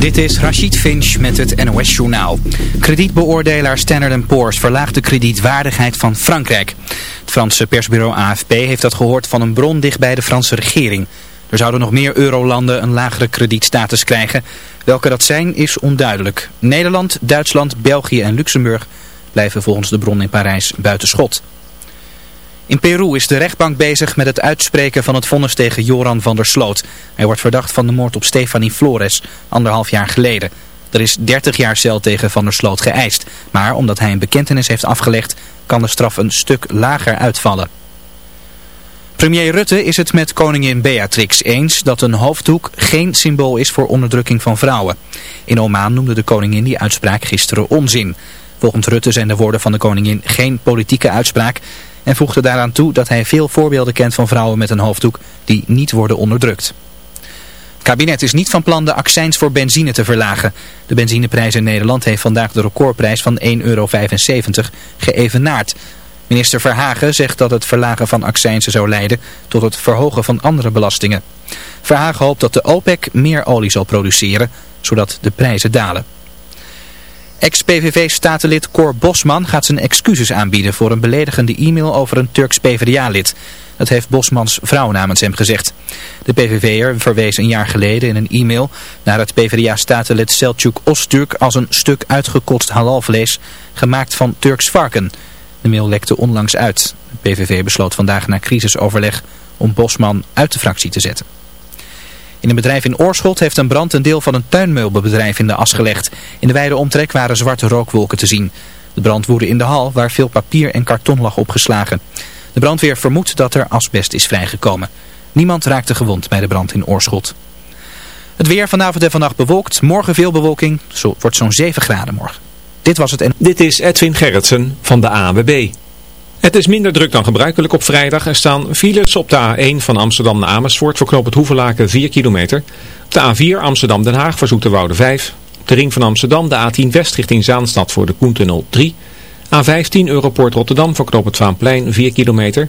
Dit is Rachid Finch met het NOS Journaal. Kredietbeoordelaar Standard Poor's verlaagt de kredietwaardigheid van Frankrijk. Het Franse persbureau AFP heeft dat gehoord van een bron dicht bij de Franse regering. Er zouden nog meer eurolanden een lagere kredietstatus krijgen. Welke dat zijn is onduidelijk. Nederland, Duitsland, België en Luxemburg blijven volgens de bron in Parijs buiten schot. In Peru is de rechtbank bezig met het uitspreken van het vonnis tegen Joran van der Sloot. Hij wordt verdacht van de moord op Stefanie Flores, anderhalf jaar geleden. Er is 30 jaar cel tegen van der Sloot geëist. Maar omdat hij een bekentenis heeft afgelegd, kan de straf een stuk lager uitvallen. Premier Rutte is het met koningin Beatrix eens dat een hoofddoek geen symbool is voor onderdrukking van vrouwen. In Oman noemde de koningin die uitspraak gisteren onzin. Volgens Rutte zijn de woorden van de koningin geen politieke uitspraak en voegde daaraan toe dat hij veel voorbeelden kent van vrouwen met een hoofddoek die niet worden onderdrukt. Het kabinet is niet van plan de accijns voor benzine te verlagen. De benzineprijs in Nederland heeft vandaag de recordprijs van 1,75 euro geëvenaard. Minister Verhagen zegt dat het verlagen van accijnsen zou leiden tot het verhogen van andere belastingen. Verhagen hoopt dat de OPEC meer olie zal produceren, zodat de prijzen dalen. Ex-PVV-statenlid Cor Bosman gaat zijn excuses aanbieden voor een beledigende e-mail over een Turks PvdA-lid. Dat heeft Bosmans vrouw namens hem gezegd. De PVV'er verwees een jaar geleden in een e-mail naar het PvdA-statenlid Selçuk Ostürk als een stuk uitgekotst halalvlees gemaakt van Turks varken. De mail lekte onlangs uit. De PVV besloot vandaag na crisisoverleg om Bosman uit de fractie te zetten. In een bedrijf in Oorschot heeft een brand een deel van een tuinmeubelbedrijf in de as gelegd. In de wijde omtrek waren zwarte rookwolken te zien. De brand woedde in de hal waar veel papier en karton lag opgeslagen. De brandweer vermoedt dat er asbest is vrijgekomen. Niemand raakte gewond bij de brand in Oorschot. Het weer vanavond en vannacht bewolkt. Morgen veel bewolking. Zo wordt zo'n 7 graden morgen. Dit was het en... Dit is Edwin Gerritsen van de AWB. Het is minder druk dan gebruikelijk op vrijdag. Er staan files op de A1 van Amsterdam naar Amersfoort voor knoop het Hoevelaken 4 kilometer. De A4 Amsterdam-Den Haag voor Zoeterwoude 5. Op de ring van Amsterdam de A10 West richting Zaanstad voor de Koentunnel 3. A15 Europort Rotterdam voor knoop het Vaanplein 4 kilometer.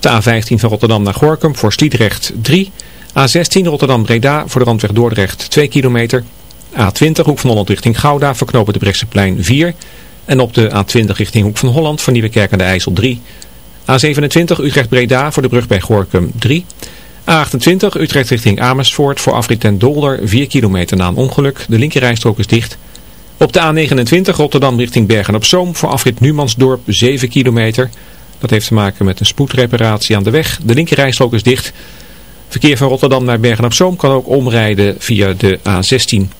De A15 van Rotterdam naar Gorkum voor Sliedrecht 3. A16 Rotterdam-Breda voor de randweg Dordrecht 2 kilometer. A20 Hoek van Holland richting Gouda voor knoop het Brechtseplein 4 en op de A20 richting Hoek van Holland voor Nieuwekerk aan de IJssel 3. A27 Utrecht-Breda voor de brug bij Gorkum 3. A28 Utrecht richting Amersfoort voor afrit en Dolder 4 kilometer na een ongeluk. De linkerrijstrook is dicht. Op de A29 Rotterdam richting Bergen-op-Zoom voor afrit Numansdorp 7 kilometer. Dat heeft te maken met een spoedreparatie aan de weg. De linkerrijstrook is dicht. Verkeer van Rotterdam naar Bergen-op-Zoom kan ook omrijden via de A16.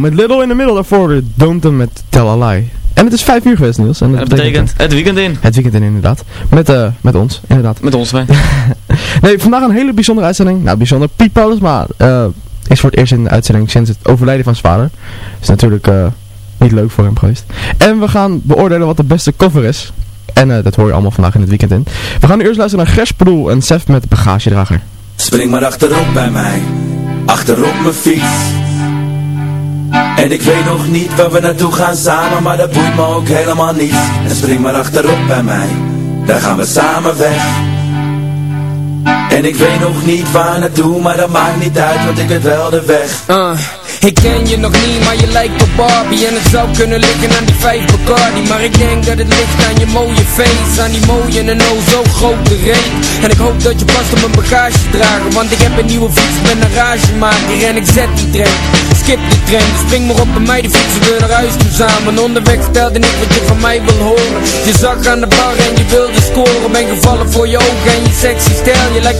Met Little in the Middle daarvoor de Don't met Tell a Lie. En het is vijf uur geweest Niels. En Dat betekent het weekend in. Het weekend in inderdaad. Met, eh, met ons, inderdaad. Met ons wij. Nee, vandaag een hele bijzondere uitzending. Nou, bijzonder. Piet Paulusma eh, is voor het eerst in de uitzending sinds het overlijden van zijn vader. Is natuurlijk eh, niet leuk voor hem geweest. En we gaan beoordelen wat de beste cover is. En eh, dat hoor je allemaal vandaag in het weekend in. We gaan nu eerst luisteren naar Gersproel en Sef met bagagedrager. Spring maar achterop bij mij, achterop mijn fiets. En ik weet nog niet waar we naartoe gaan samen, maar dat boeit me ook helemaal niet. En spring maar achterop bij mij, daar gaan we samen weg. En ik weet nog niet waar naartoe, maar dat maakt niet uit, want ik weet wel de weg. Uh, ik ken je nog niet, maar je lijkt op Barbie. En het zou kunnen liggen aan die vijf Bacardi. Maar ik denk dat het ligt aan je mooie face Aan die mooie en oh zo grote reet. En ik hoop dat je past op mijn bagage dragen Want ik heb een nieuwe fiets met een ragemaker. En ik zet die trein, skip die trein. Dus spring maar op bij mij, die fietsen we naar huis toe samen. Onderweg stelde ik wat je van mij wil horen. Je zag aan de bar en je wilde scoren. Ben gevallen voor je ogen en je sexy stijl. Je lijkt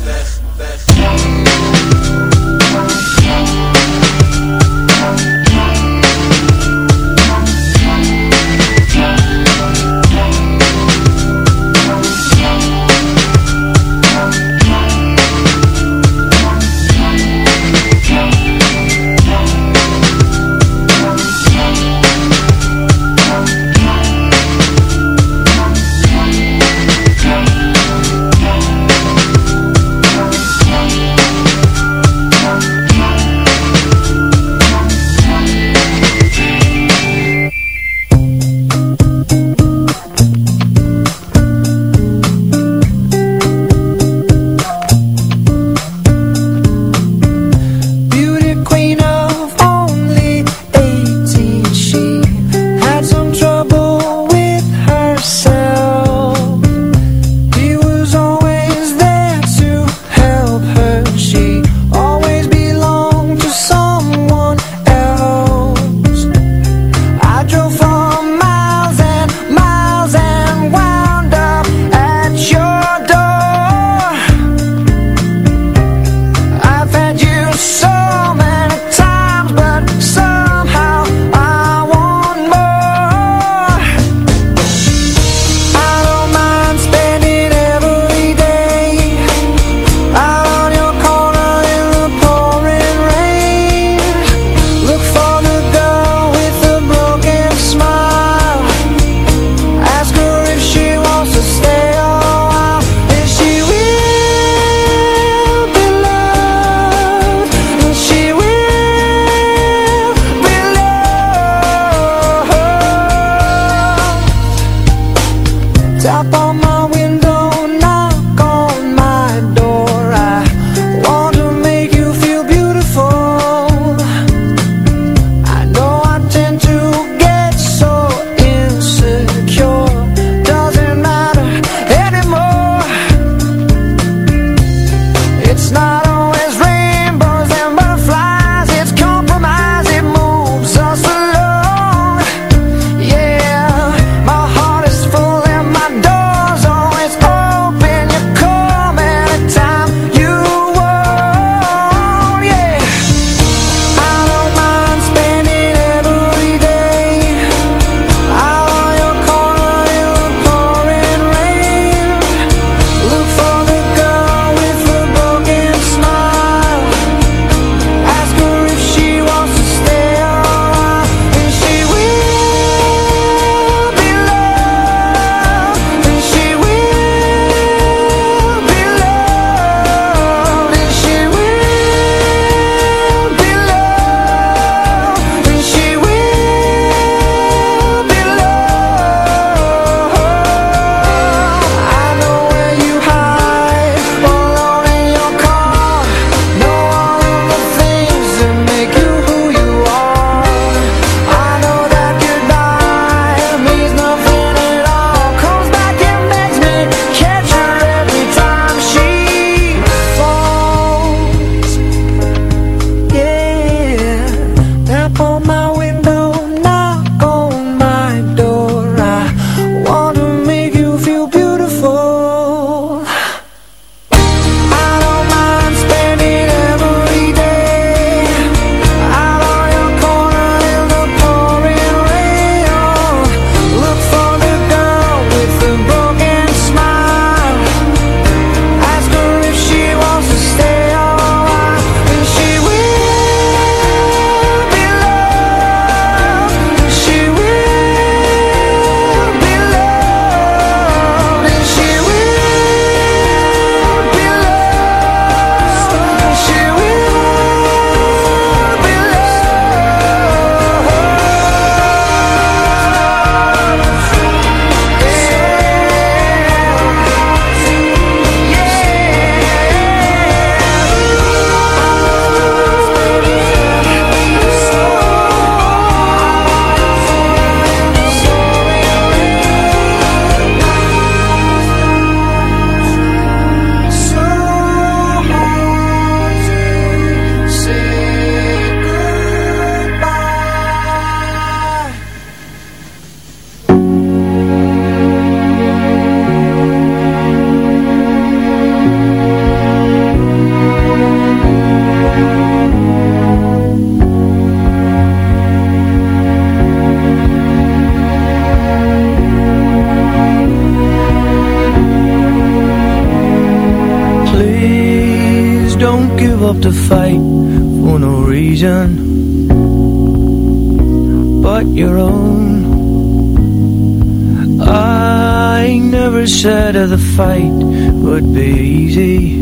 be easy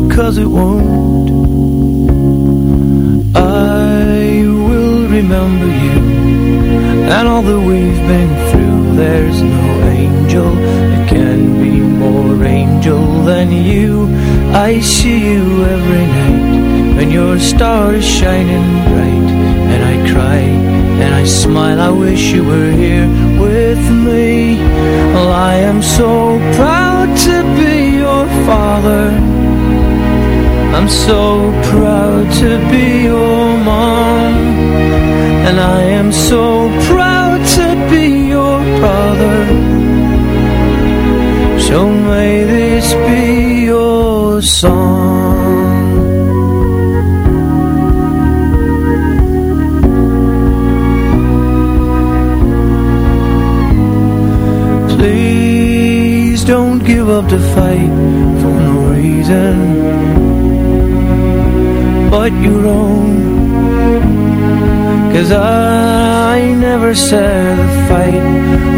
because it won't. I will remember you and all that we've been through. There's no angel that can be more angel than you. I see you every night when your star is shining bright, and I cry and I smile. I wish you were here with me. Well, I am so proud to be your father. I'm so proud to be your mom. And I am so proud to be your brother. So may this be your song up the fight for no reason. But your own Cause I never said the fight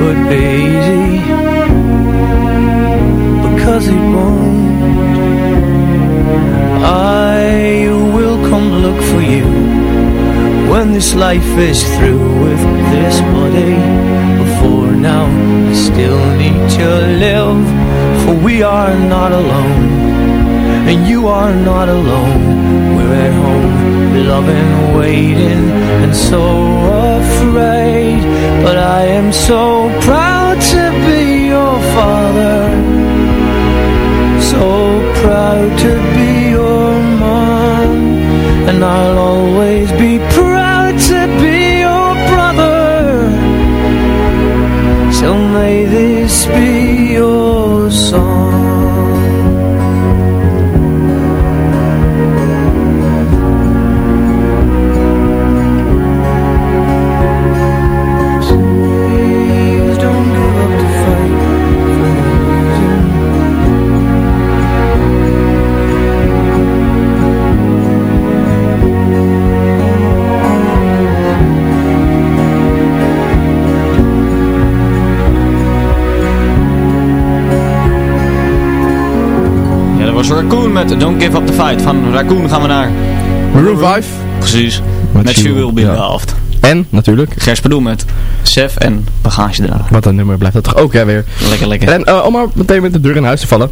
would be easy. Because it won't. I will come look for you When this life is through with this body. Before now I still need to live For we are not alone. And you are not alone. We're at home, loving, waiting And so afraid. But I am so proud to be your father. So proud to be your mom. And I'll always be proud Van Raccoon gaan we naar... Maroon 5. Precies. Met You Will Be ja. Loved. En, natuurlijk, Gerspedoel met Sef en bagagedrager. wat een nummer blijft dat toch ook, hè, weer. Lekker, lekker. En eh, om maar meteen met de deur in huis te vallen.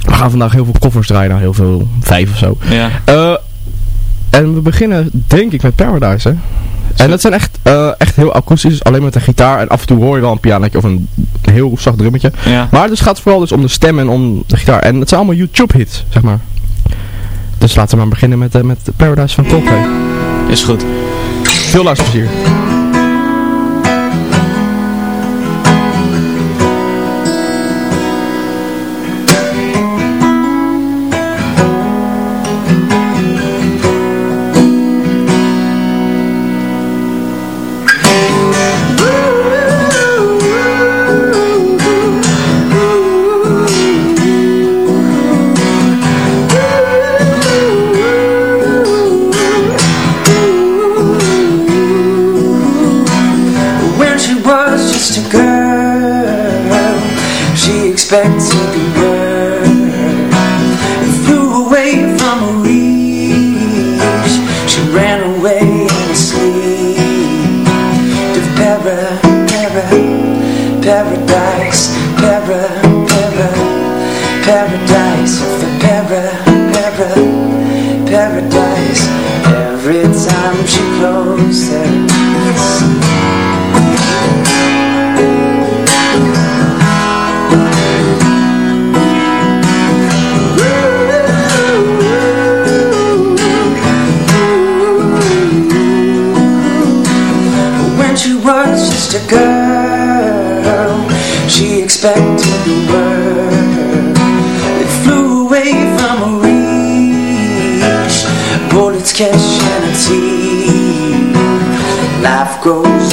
We gaan vandaag heel veel koffers draaien, nou heel veel, vijf of zo. Ja. Eh, en we beginnen denk ik met Paradise, hè. En dat zijn echt, eh, echt heel akoestisch, dus alleen met een gitaar. En af en toe hoor je wel een pianootje of een heel zacht drummetje. Ja. Maar het gaat vooral dus om de stem en om de gitaar. En het zijn allemaal YouTube hits, zeg maar. Dus laten we maar beginnen met, eh, met Paradise van Coldplay. Is goed. Veel luisterplezier. expect to be heard goes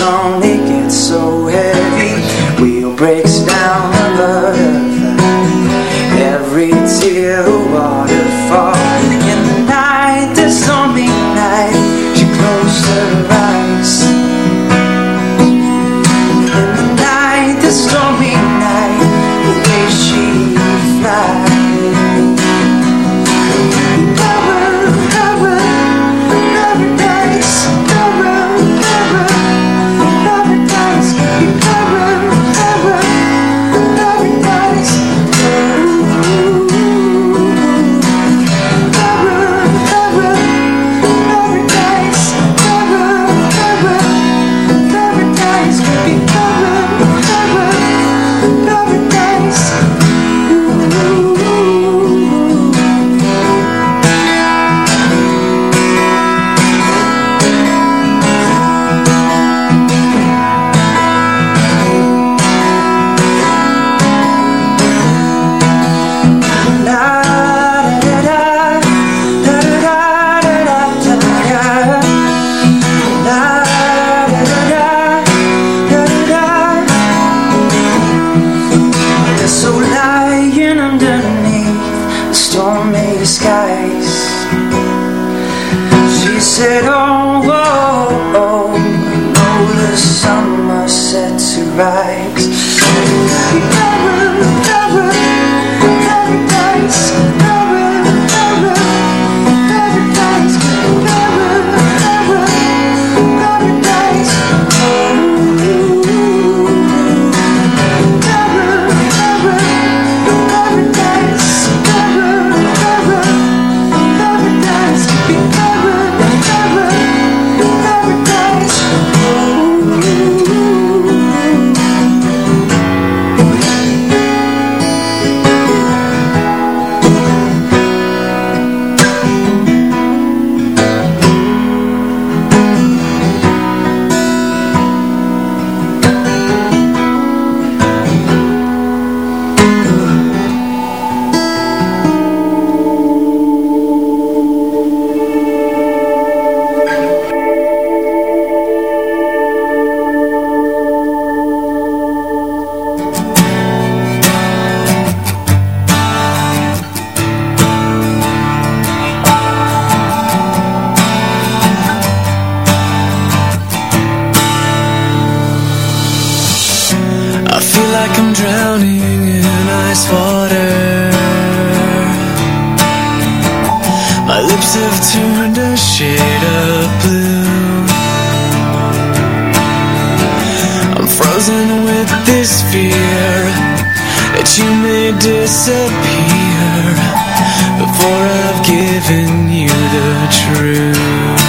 This water. My lips have turned a shade of blue. I'm frozen with this fear that you may disappear before I've given you the truth.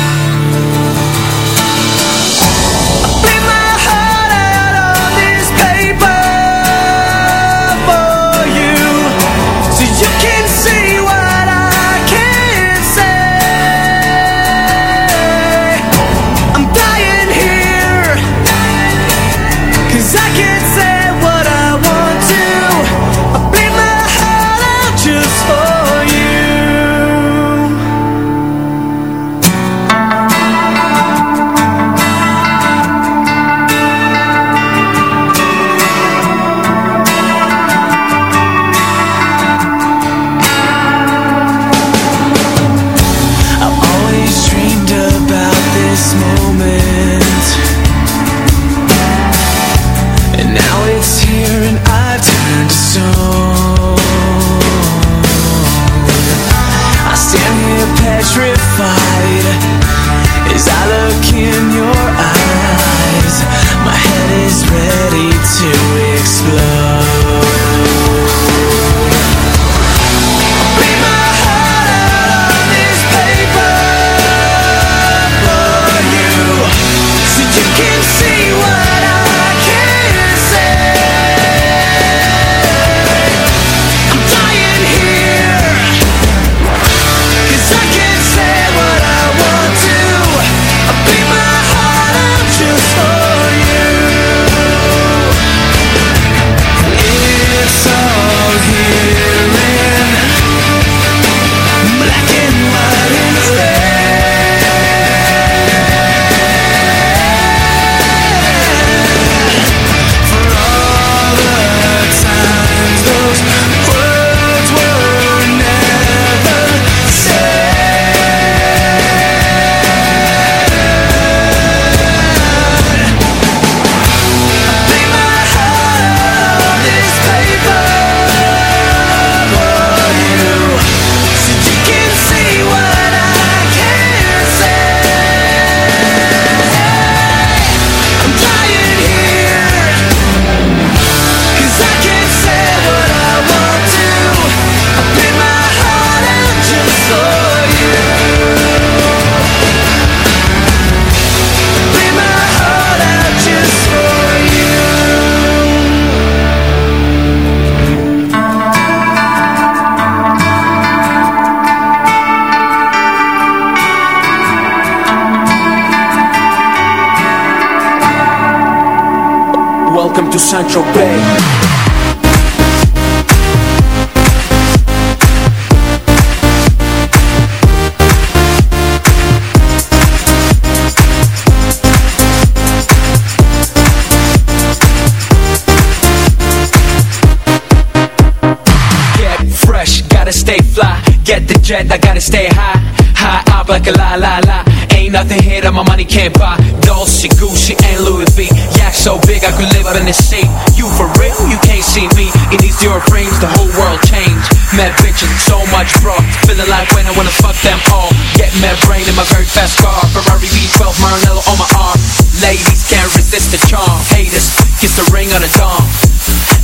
out in the state. You for real? You can't see me. In these zero frames, the whole world changed. Mad bitches, so much bro. Feeling like when I wanna fuck them all. Get mad brain in my very fast car. Ferrari V12, Maranello on my arm. Ladies can't resist the charm. Haters, kiss the ring on the charm.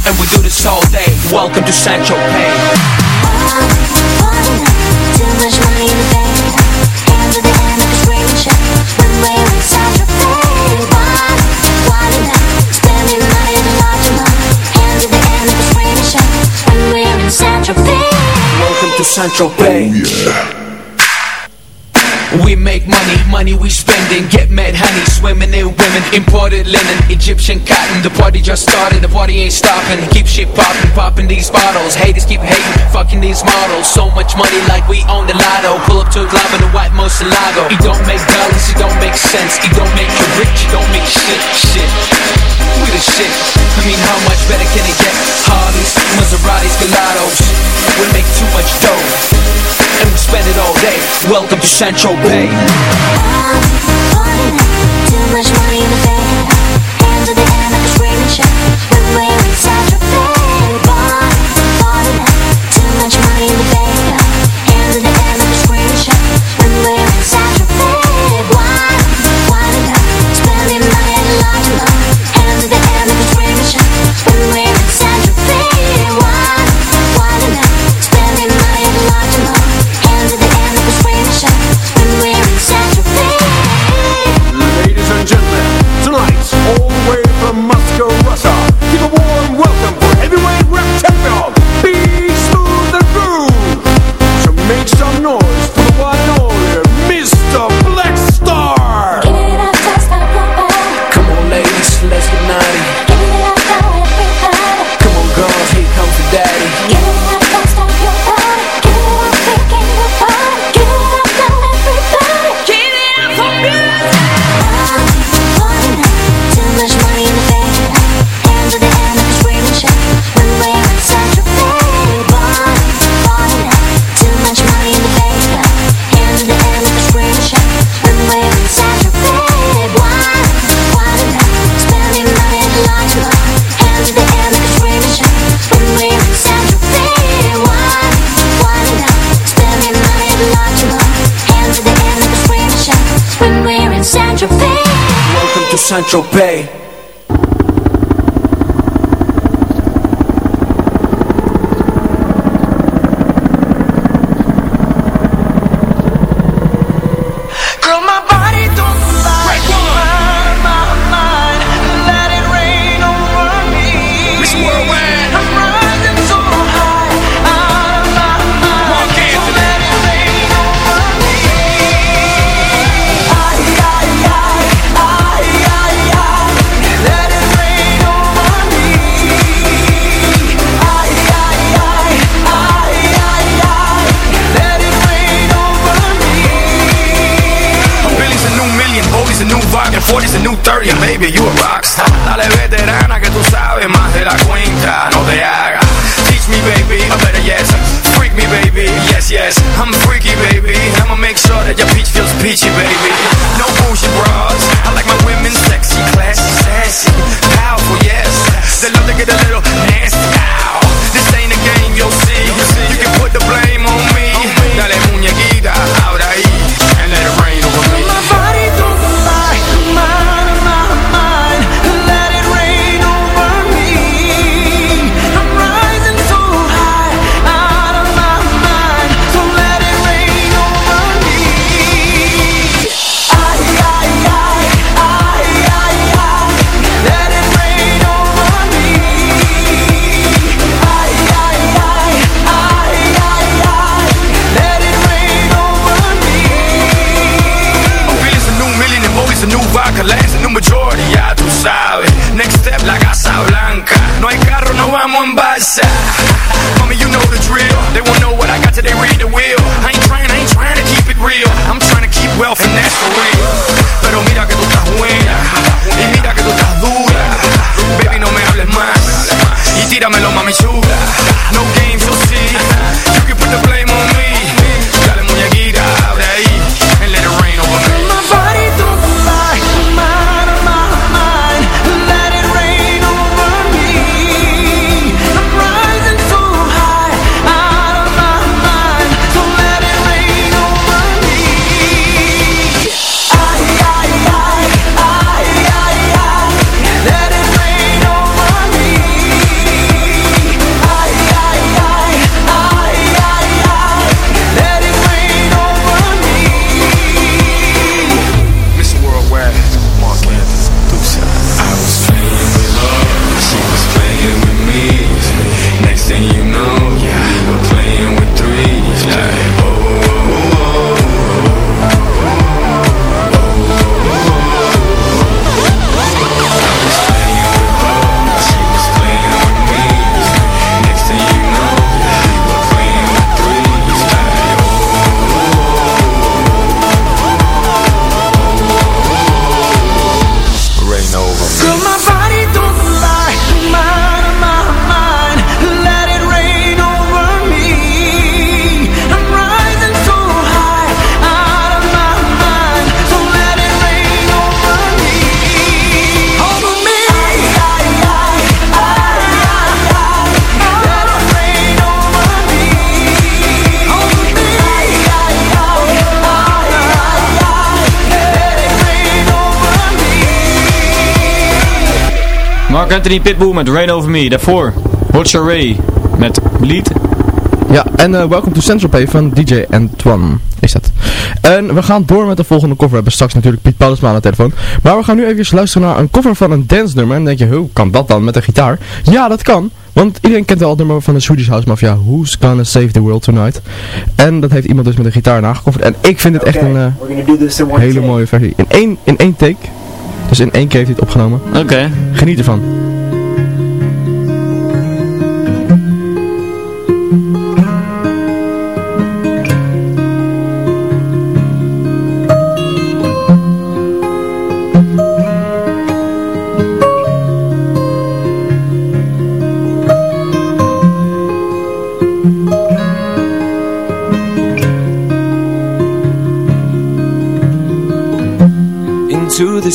And we do this all day. Welcome to Sancho Pay. Too much money in the bank to Central Bay. We make money, money we spend get mad honey Swimming in women, imported linen, Egyptian cotton. The party just started, the party ain't stopping. Keep shit poppin', poppin' these bottles. Haters keep hating, fucking these models. So much money like we own the lotto. Pull up to a club in a white Moselago. It don't make dollars, it don't make sense. It don't make you rich, it don't make shit, shit we the shit. I mean, how much better can it get? Harleys, Maseratis, Gelatos. We make too much dough. And we spend it all day. Welcome to Central Bay. I want too much money in the bank Sancho Pay. baby, you Mark Anthony Pitbull met Rain Over Me. Daarvoor Watcher Ray met Bleed. Ja, en eh, Welcome to Central Pay van DJ Antoine is dat. En we gaan door met de volgende cover. We hebben straks natuurlijk Piet Paulusma aan de telefoon. Maar we gaan nu even luisteren naar een cover van een dance nummer. En dan denk je, hoe kan dat dan met een gitaar? Ja, dat kan. Want iedereen kent wel het nummer van de Swedish House Mafia. Who's Gonna Save the World Tonight? En dat heeft iemand dus met een gitaar nagecoverd. En ik vind het echt een eh, hele mooie versie. In één, in één take. Dus in één keer heeft hij het opgenomen. Oké. Geniet ervan. Into the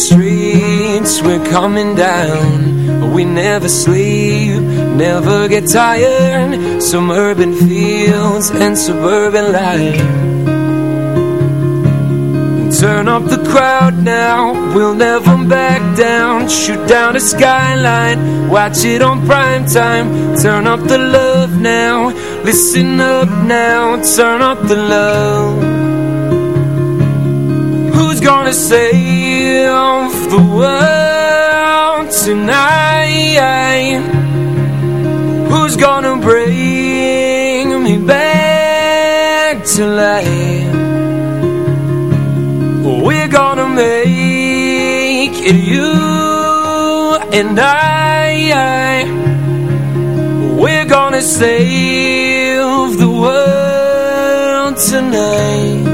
we're coming down We never sleep, never get tired. Some urban fields and suburban life. Turn up the crowd now, we'll never back down. Shoot down the skyline, watch it on prime time. Turn up the love now, listen up now. Turn up the love. Who's gonna save the world tonight? Who's gonna bring me back to life? We're gonna make it you and I We're gonna save the world tonight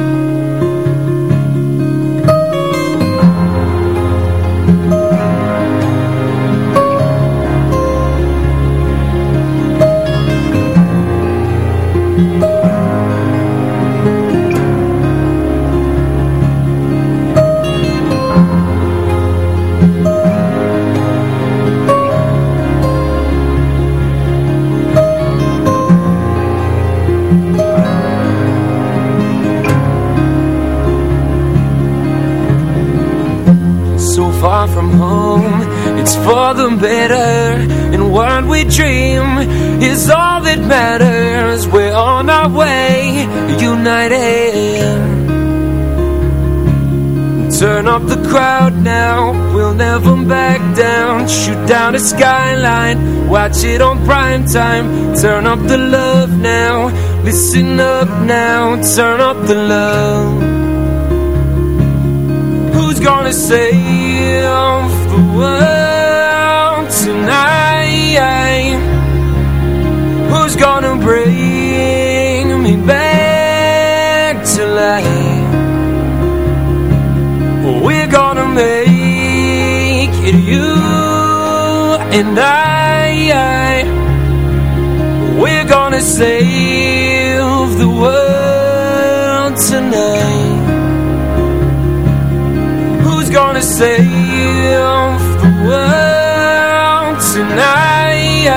It's for the better And what we dream Is all that matters. We're on our way United. Turn up the crowd now We'll never back down. Shoot down the skyline Watch it on prime time. Turn up the love now Listen up now. Turn up the love. Who's gonna save the world tonight? Who's gonna bring me back to life? We're gonna make it you and I We're gonna save the world tonight Gonna save the world tonight?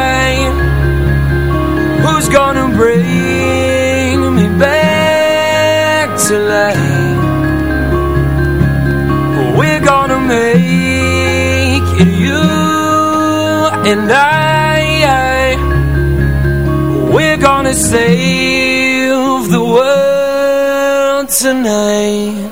Who's gonna bring me back to life? We're gonna make it you and I We're gonna save the world tonight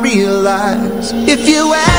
realize. If you ask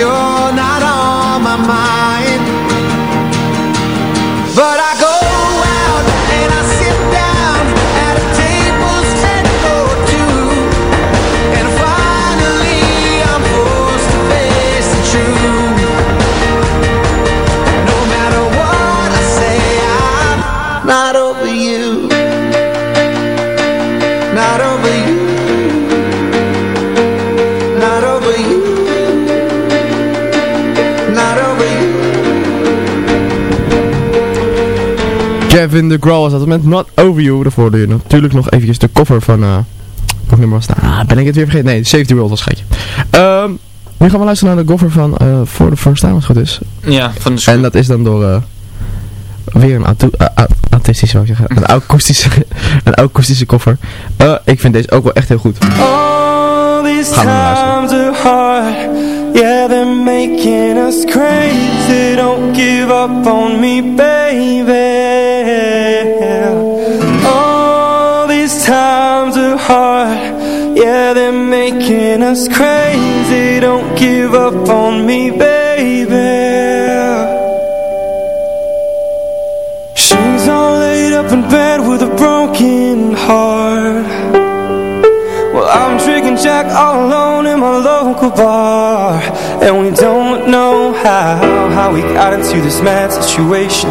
yo Kevin de Grawl was dat met Not Over You. Daarvoor hoorde je natuurlijk nog eventjes de cover van... eh welk nummer was het? Ah, ben ik het weer vergeten? Nee, Save the World was geitje. Ehm nu gaan we luisteren naar de cover van eh For the First Time, als het goed is. Ja, van de En dat is dan door... eh weer een uh, autistische, wou ik zeggen. Een akoestische, een akoestische cover. Eh, ik vind deze ook wel echt heel goed. All these Gaan we luisteren. times are hard Yeah, they're making us crazy Don't give up on me, baby Yeah, they're making us crazy. Don't give up on me, baby. She's all laid up in bed with a broken heart. Well, I'm drinking Jack all alone in my local bar. And we don't know how, how we got into this mad situation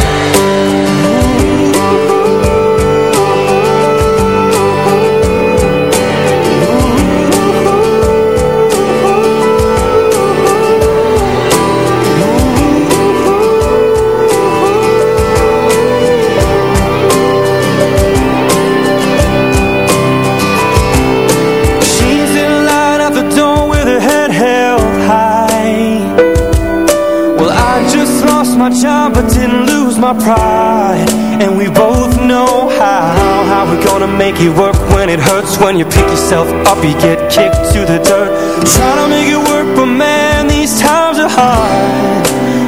gonna make it work when it hurts When you pick yourself up, you get kicked to the dirt. Trying to make it work, but man, these times are hard.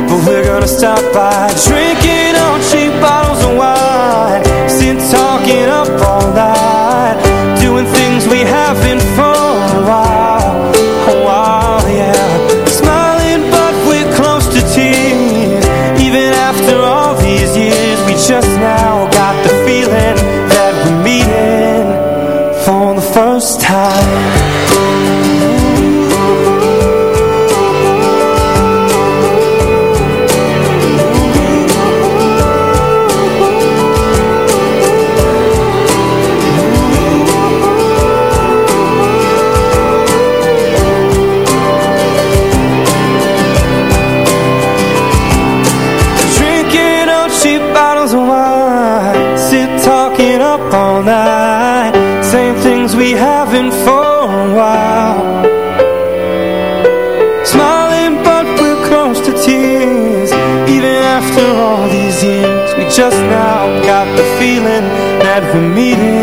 But we're gonna stop by Drinking on cheap bottles of wine. Sit talking up all night Doing things we haven't for a while. A while, yeah. Smiling but we're close to tears. Even after all these years We just now time the meeting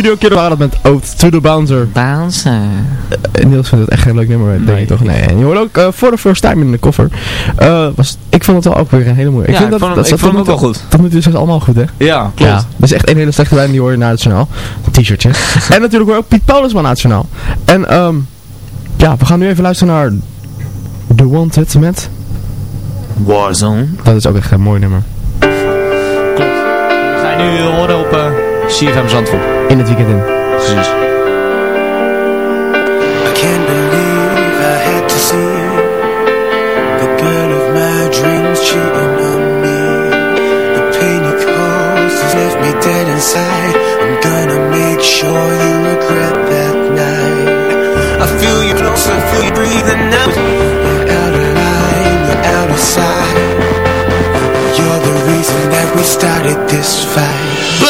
Studio Kiddo waren dat met Oath to the Bouncer. Bouncer. Eh, Niels vindt het echt geen leuk nummer, denk Nee. je toch? Nee. En je hoort ook eh, voor de first time in de koffer. Eh, was, ik vond het wel ook weer een hele mooie. Ja, ik vond hem- ik vond hem ook wel goed. Dat moet dus allemaal goed, hè? Ja, klopt. Ja, dat is echt een hele slechte lijn, die hoor je na het journaal. Een t-shirtje. en natuurlijk hoor ook Piet Paulusman na het journaal. En ehm ja, we gaan nu even luisteren naar The Wanted met... Warzone. Dat is ook echt een mooi nummer. Ga je nu horen op CFM Zandvoort. In het weekend in. Precies. I can't believe I had to see the girl of my dreams cheating on me. The pain it caused has left me dead inside. I'm gonna make sure you regret that night. I feel you close, I feel you breathing out. You're out of line, you're out of sight. You're the reason that we started this fight.